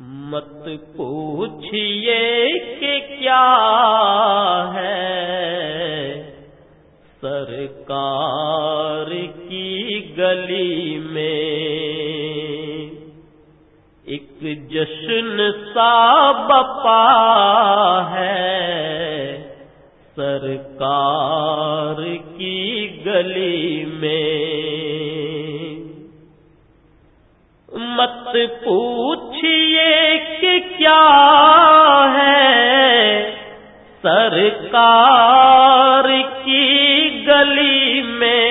مت پوچھئے کہ کیا ہے سرکار کی گلی میں ایک جشن سا بپا ہے سرکار کی گلی میں مت پوچھ پوچھئے کہ کیا ہے؟ سرکار کی گلی میں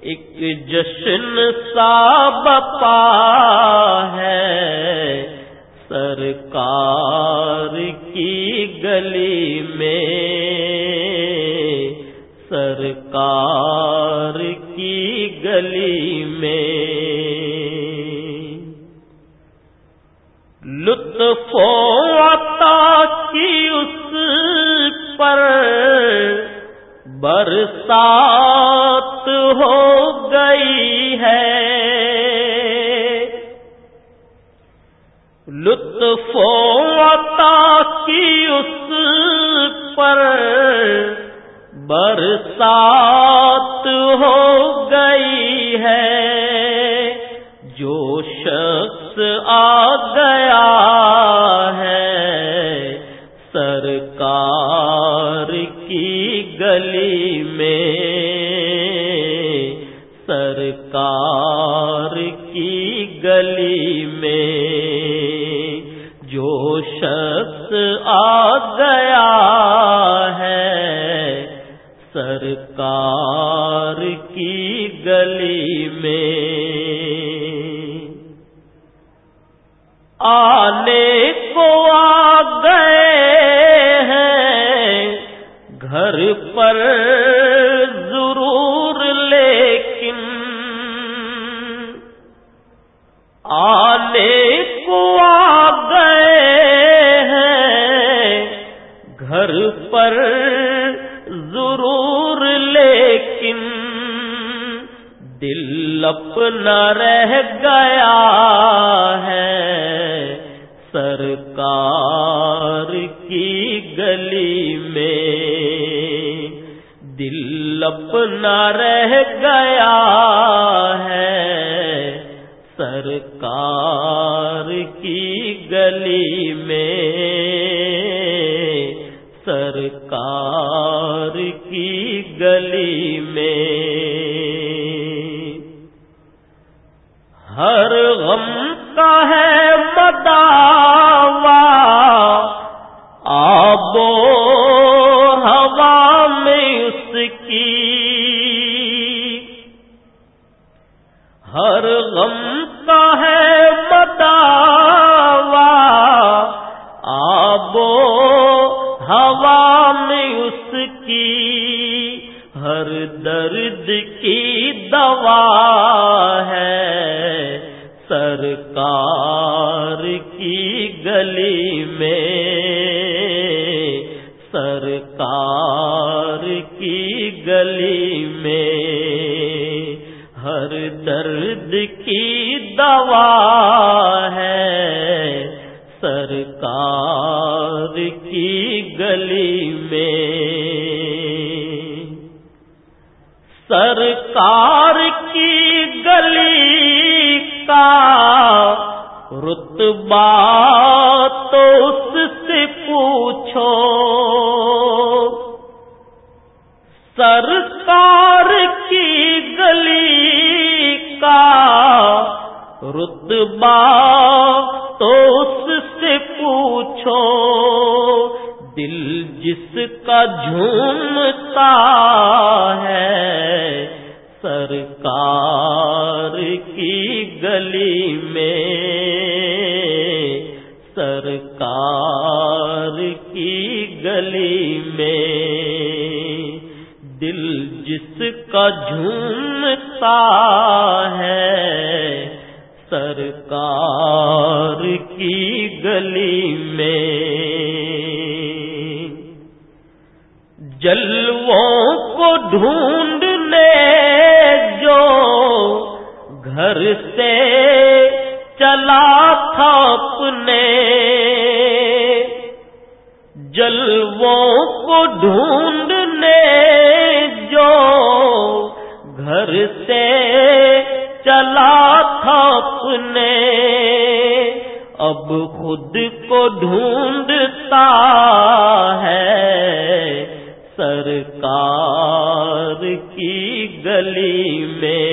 ایک جشن سا بپا ہے۔ سرکار کی گلی میں سرکار کی گلی میں لطف عطا کی اس پر برسات ہو گئی ہے۔ لطف عطا کی اس پر برسات ہو گئی ہے۔ سرکار کی گلی میں جو شخص آ گیا ہے سرکار کی گلی میں آنے آنے کو آ گئے ہیں۔ گھر پر ضرور لیکن دل اپنا رہ گیا ہے۔ سرکار کی گلی میں دل اپنا رہ گیا ہے۔ سرکار کی گلی میں سرکار کی گلی میں۔ ہر غم کا ہے مداوا آبو کی ہر درد کی دوا ہے سرکار کی گلی میں سرکار کی گلی میں ہر درد کی دوا ہے سرکار کی گلی میں سرکار کی گلی کا رتبہ تو اس سے پوچھو۔ سرکار کی گلی کا رتبہ تو اس سے پوچھو۔ دل جس کا جھومتا میں، سرکار کی گلی میں، دل جس کا جھومتا ہے، سرکار کی گلی میں۔ جلووں کو ڈھونڈنے جو گھر سے جلووں کو ڈھونڈنے جو گھر سے چلا تھا اپنے، اب خود کو ڈھونڈتا ہے سرکار کی گلی میں۔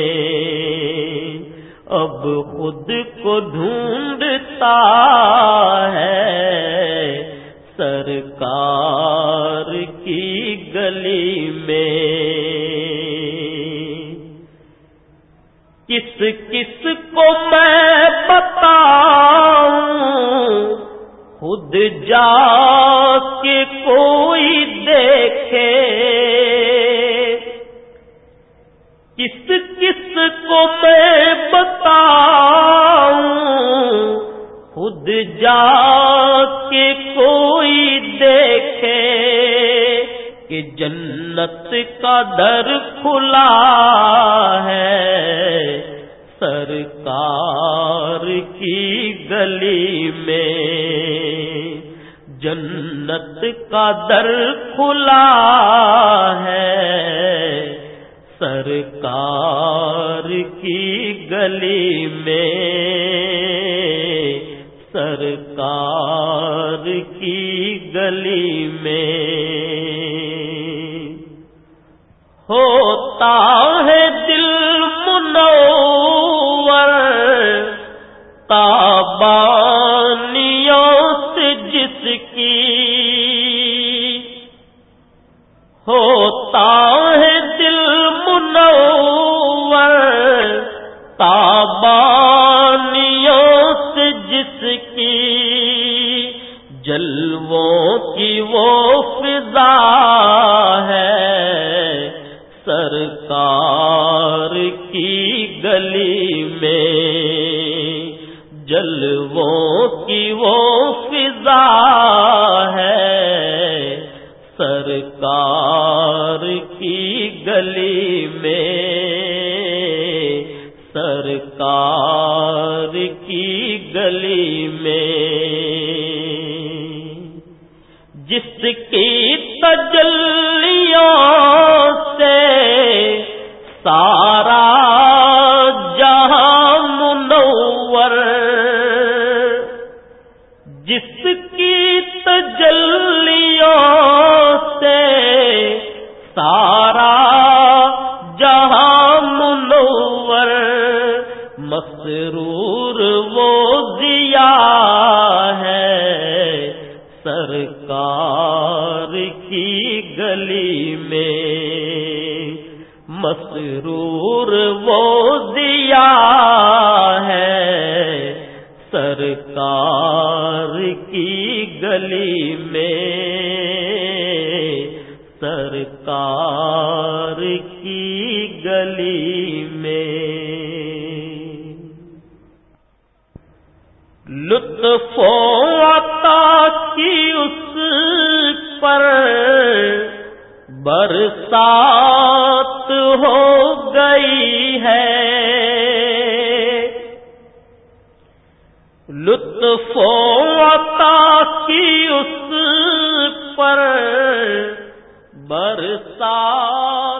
اب خود کو ڈھونڈتا گلی میں۔ کس کس کو میں بتاؤں؟ خود جا کے کوئی دیکھے۔ کس کس کو میں بتاؤں؟ خود جا کہ جنت کا در کھلا ہے سرکار کی گلی میں جنت کا در کھلا ہے سرکار کی گلی میں سرکار کی گلی میں ہوتا ہے دل منور۔ تابانیوں سے جس کی ہوتا ہے دل منور۔ تابانیوں سے جس کی جلووں کی وہ فضا ہے۔ سرکار کی گلی میں جلووں کی وہ فضا ہے سرکار کی گلی میں سرکار کی گلی میں جس کی تجلیوں سارا جہاں منور جس کی تجلیوں سے سارا مسرور وہ دیا ہے۔ سرکار کی گلی میں، سرکار کی گلی میں۔ لطف عطا کی اس پر برسات موت ہو گئی ہے۔ لطف و عطا کی اس پر برسات